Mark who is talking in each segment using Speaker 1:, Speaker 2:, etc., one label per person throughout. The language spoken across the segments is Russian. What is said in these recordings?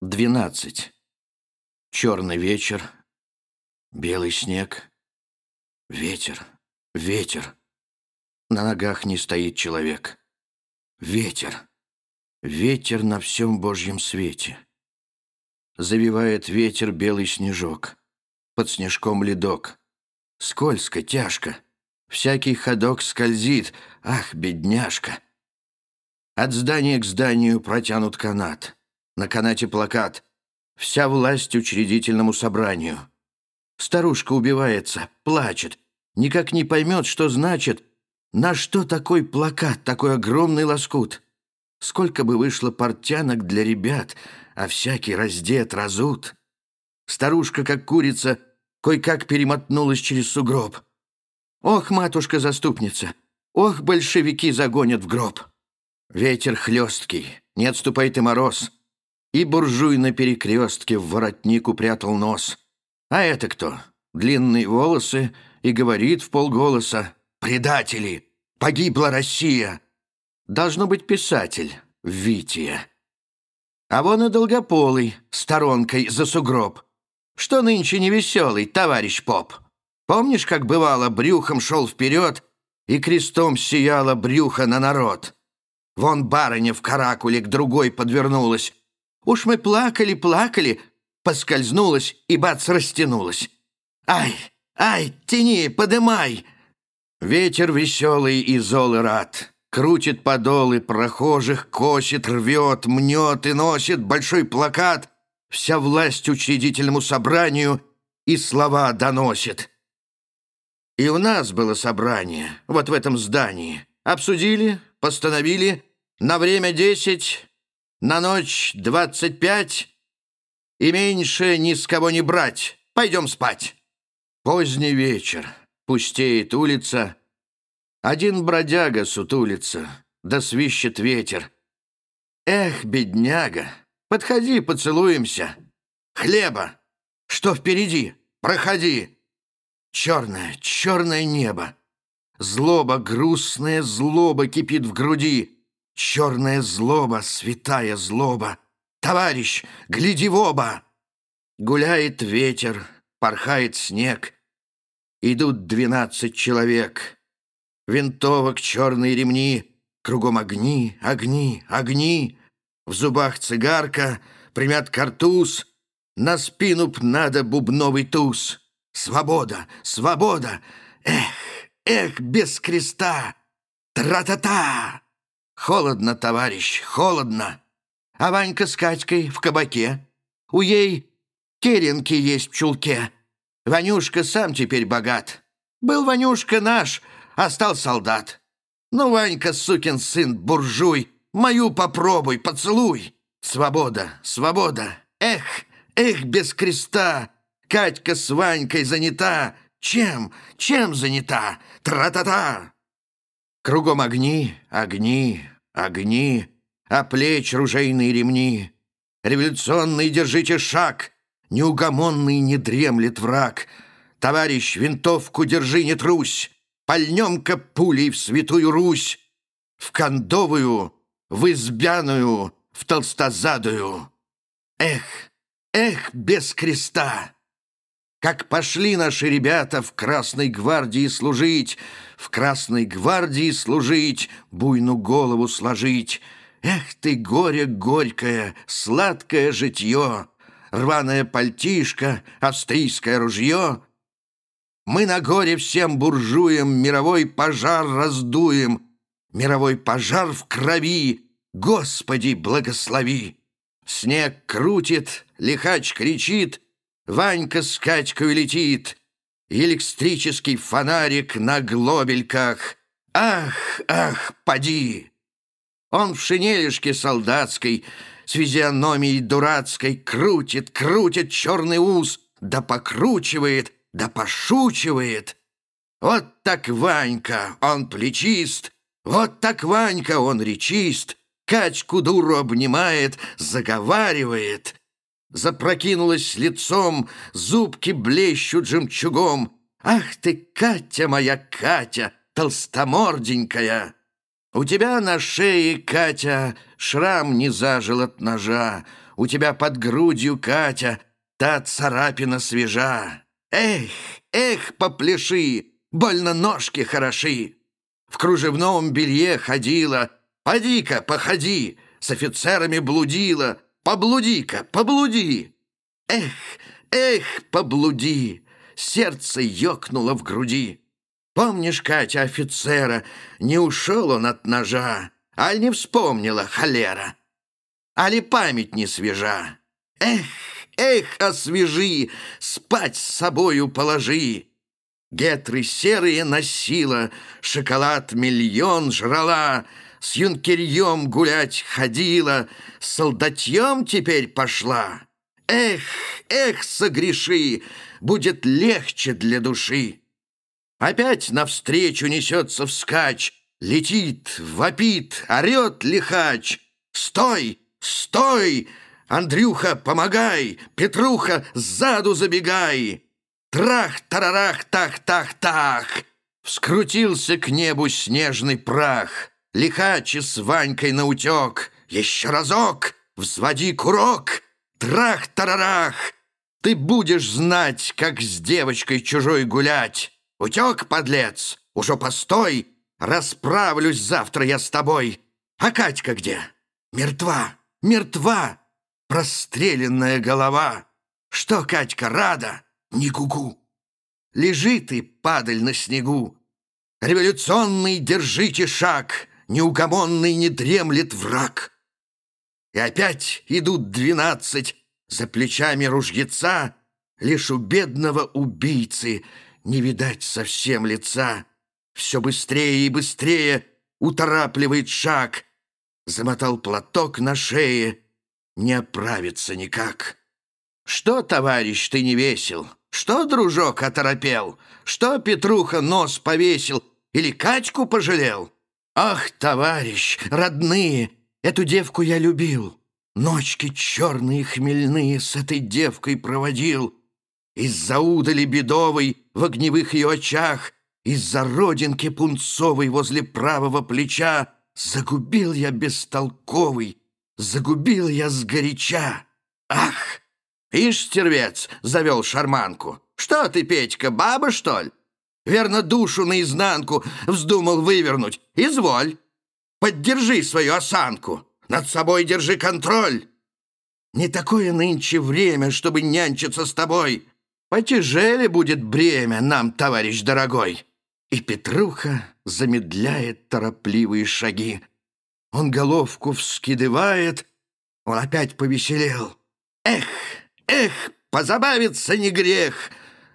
Speaker 1: Двенадцать. Черный вечер, белый снег, ветер, ветер. На ногах не стоит человек. Ветер, ветер на всем Божьем свете. Завивает ветер белый снежок, под снежком ледок. Скользко, тяжко, всякий ходок скользит, ах, бедняжка. От здания к зданию протянут канат — на канате плакат «Вся власть учредительному собранию». Старушка убивается, плачет, никак не поймет, что значит, на что такой плакат, такой огромный лоскут. Сколько бы вышло портянок для ребят, а всякий раздет, разут. Старушка, как курица, кое-как перемотнулась через сугроб. Ох, матушка-заступница, ох, большевики загонят в гроб. Ветер хлесткий, не отступает и мороз. И буржуй на перекрестке в воротник упрятал нос. А это кто? Длинные волосы и говорит в полголоса. «Предатели! Погибла Россия!» Должно быть писатель, Вития. А вон и долгополый, сторонкой за сугроб. Что нынче невеселый, товарищ поп? Помнишь, как бывало, брюхом шел вперед и крестом сияло брюхо на народ? Вон барыня в каракуле к другой подвернулась, Уж мы плакали, плакали, поскользнулась и бац растянулась. Ай, ай, тяни, подымай!» Ветер веселый и зол и рад. Крутит подолы прохожих, косит, рвет, мнет и носит большой плакат. Вся власть учредительному собранию и слова доносит. И у нас было собрание, вот в этом здании. Обсудили, постановили, на время десять на ночь двадцать пять и меньше ни с кого не брать. Пойдем спать. Поздний вечер. Пустеет улица. Один бродяга сутулится, да свищет ветер. Эх, бедняга, подходи, поцелуемся. Хлеба. Что впереди? Проходи. Черное, черное небо. Злоба, грустная злоба кипит в груди. Черная злоба, святая злоба! Товарищ, гляди в оба! Гуляет ветер, порхает снег. Идут двенадцать человек. Винтовок черные ремни, Кругом огни, огни, огни. В зубах цигарка, примят картуз. На спину б надо бубновый туз. Свобода, свобода! Эх, эх, без креста! Тра-та-та! «Холодно, товарищ, холодно. А Ванька с Катькой в кабаке. У ей керенки есть в чулке. Ванюшка сам теперь богат. Был Ванюшка наш, а стал солдат. Ну, Ванька, сукин сын, буржуй, мою попробуй, поцелуй. Свобода, свобода. Эх, эх, без креста. Катька с Ванькой занята. Чем, чем занята? Тра-та-та!» Кругом огни, огни, огни, а плеч ружейные ремни. Революционный держите шаг, неугомонный не дремлет враг. Товарищ, винтовку держи, не трусь, пальнем-ка пулей в святую Русь, в кондовую, в избяную, в толстозадую. Эх, эх, без креста! Как пошли наши ребята в Красной гвардии служить, В Красной гвардии служить, буйну голову сложить. Эх ты, горе горькое, сладкое житье, Рваная пальтишка, австрийское ружье. Мы на горе всем буржуям Мировой пожар раздуем, Мировой пожар в крови, Господи, благослови! Снег крутит, лихач кричит — Ванька с Катькой летит, Электрический фонарик на глобельках. Ах, ах, поди! Он в шинелишке солдатской, С физиономией дурацкой, Крутит, крутит черный ус, Да покручивает, да пошучивает. Вот так Ванька, он плечист, Вот так Ванька, он речист, Качку дуру обнимает, заговаривает — запрокинулась лицом, зубки блещут жемчугом. «Ах ты, Катя моя, Катя, толстоморденькая! У тебя на шее, Катя, шрам не зажил от ножа, У тебя под грудью, Катя, та царапина свежа. Эх, эх, попляши, больно ножки хороши. В кружевном белье ходила, поди-ка, походи, с офицерами блудила, поблуди-ка, поблуди. Эх, эх, поблуди, сердце ёкнуло в груди. Помнишь, Катя, офицера, не ушел он от ножа, аль не вспомнила холера, али память не свежа. Эх, эх, освежи, спать с собою положи. Гетры серые носила, шоколад миллион жрала, с юнкерьем гулять ходила, с солдатьем теперь пошла. Эх, эх, согреши, будет легче для души. Опять навстречу несется вскач, летит, вопит, орет лихач. Стой, стой, Андрюха, помогай, Петруха, сзаду забегай. Трах-тарарах-тах-тах-тах! Вскрутился к небу снежный прах. Лихачи с Ванькой наутек. Еще разок, взводи курок. Трах-тарарах! Ты будешь знать, как с девочкой чужой гулять. Утек, подлец, уже постой. Расправлюсь завтра я с тобой. А Катька где? Мертва, мертва. Простреленная голова. Что, Катька, рада? не гугу. Лежит и падаль на снегу. Революционный держите шаг, Неугомонный не дремлет враг. И опять идут двенадцать, За плечами ружьеца, Лишь у бедного убийцы Не видать совсем лица. Все быстрее и быстрее Уторапливает шаг. Замотал платок на шее, Не оправится никак. Что, товарищ, ты не весел? Что, дружок, оторопел? Что, Петруха, нос повесил? Или Катьку пожалел? Ах, товарищ, родные, эту девку я любил. Ночки черные хмельные с этой девкой проводил. Из-за удали бедовой в огневых ее очах, Из-за родинки пунцовой возле правого плеча Загубил я бестолковый, загубил я сгоряча. Ах! «Ишь, стервец!» — завел шарманку. «Что ты, Петька, баба, что ли? Верно, душу наизнанку вздумал вывернуть. Изволь. Поддержи свою осанку. Над собой держи контроль. Не такое нынче время, чтобы нянчиться с тобой. Потяжеле будет бремя нам, товарищ дорогой». И Петруха замедляет торопливые шаги. Он головку вскидывает, он опять повеселел. «Эх, Эх, позабавиться не грех!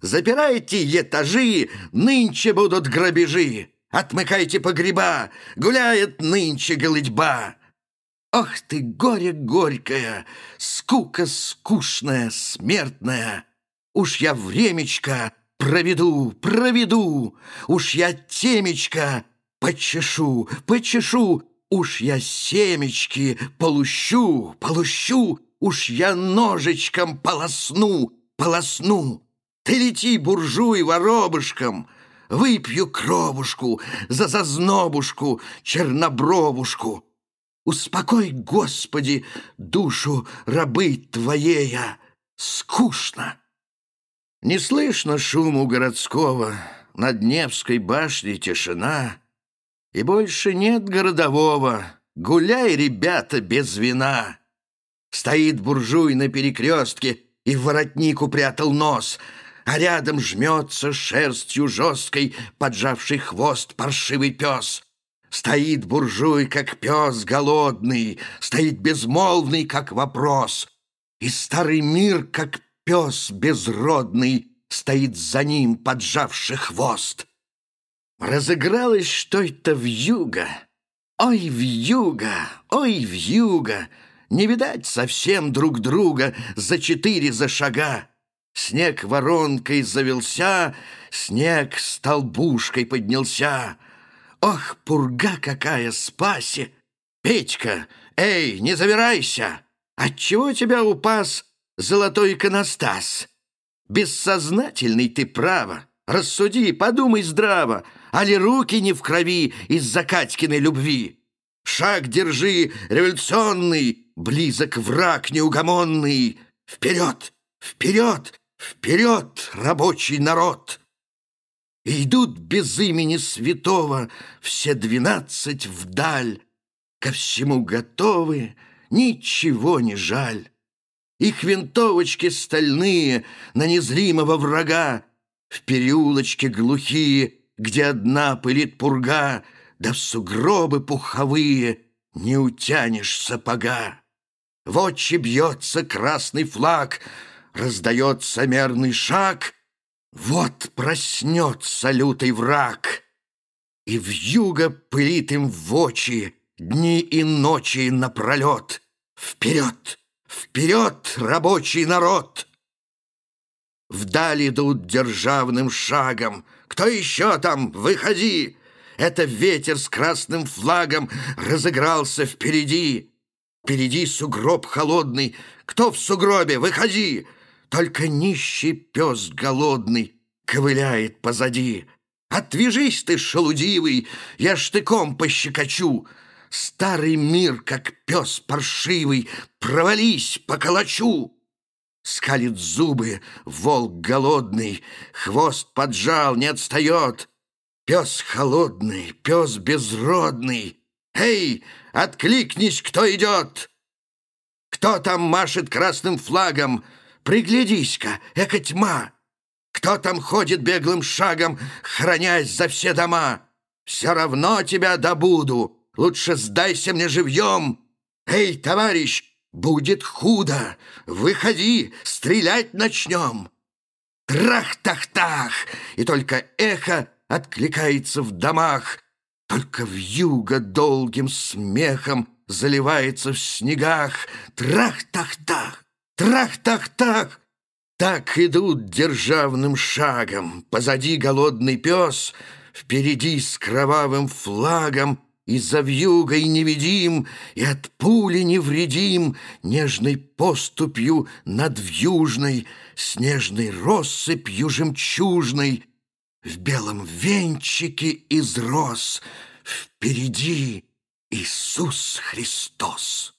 Speaker 1: Запирайте этажи, нынче будут грабежи! Отмыкайте погреба, гуляет нынче голытьба!» Ох ты, горе горькое, скука скучная, смертная! Уж я времечко проведу, проведу, Уж я темечко почешу, почешу, Уж я семечки полущу, полущу, Уж я ножичком полосну, полосну. Ты лети, буржуй, воробушком, Выпью кровушку за зазнобушку, чернобровушку. Успокой, Господи, душу рабы Твоея, скучно. Не слышно шуму городского, над Невской башней тишина, И больше нет городового, гуляй, ребята, без вина. Стоит буржуй на перекрестке и в воротник упрятал нос, а рядом жмется шерстью жесткой, поджавший хвост паршивый пес. Стоит буржуй, как пес голодный, стоит безмолвный, как вопрос. И старый мир, как пес безродный, стоит за ним, поджавший хвост. Разыгралось что-то в юго. Ой, в юго, ой, в юго. Не видать совсем друг друга за четыре за шага. Снег воронкой завелся, снег столбушкой поднялся. Ох, пурга какая спаси! Петька, эй, не завирайся! Отчего тебя упас золотой иконостас? Бессознательный ты право. Рассуди, подумай здраво, али руки не в крови из-за Катькиной любви. Шаг держи революционный, близок враг неугомонный. Вперед, вперед, вперед, рабочий народ! Идут без имени святого все двенадцать вдаль, Ко всему готовы, ничего не жаль. Их винтовочки стальные на незримого врага В переулочке глухие, где одна пылит пурга, Да в сугробы пуховые не утянешь сапога. В очи бьется красный флаг, раздается мерный шаг, Вот проснется лютый враг, И в юго пылит им в очи Дни и ночи напролет. Вперед, вперед, рабочий народ! Вдали идут державным шагом. Кто еще там? Выходи! Это ветер с красным флагом разыгрался впереди. Впереди сугроб холодный. Кто в сугробе? Выходи! Только нищий пес голодный ковыляет позади. Отвяжись ты, шелудивый, я штыком пощекочу. Старый мир, как пес паршивый, провались, поколочу. Скалит зубы волк голодный, хвост поджал, не отстает. Пес холодный, пес безродный, Эй, откликнись, кто идет! Кто там машет красным флагом? Приглядись-ка, эка тьма! Кто там ходит беглым шагом, хранясь за все дома? Все равно тебя добуду, лучше сдайся мне живьем. Эй, товарищ, будет худо, выходи, стрелять начнем. Трах-тах-тах, и только эхо откликается в домах, только вьюга долгим смехом заливается в снегах. Трах-тах-тах, трах-тах-тах. Так идут державным шагом. Позади голодный пес, впереди с кровавым флагом и за вьюгой невидим, и от пули невредим, Нежной поступью над вьюжной, Снежной россыпью жемчужной, в белом венчике из роз Впереди Иисус Христос.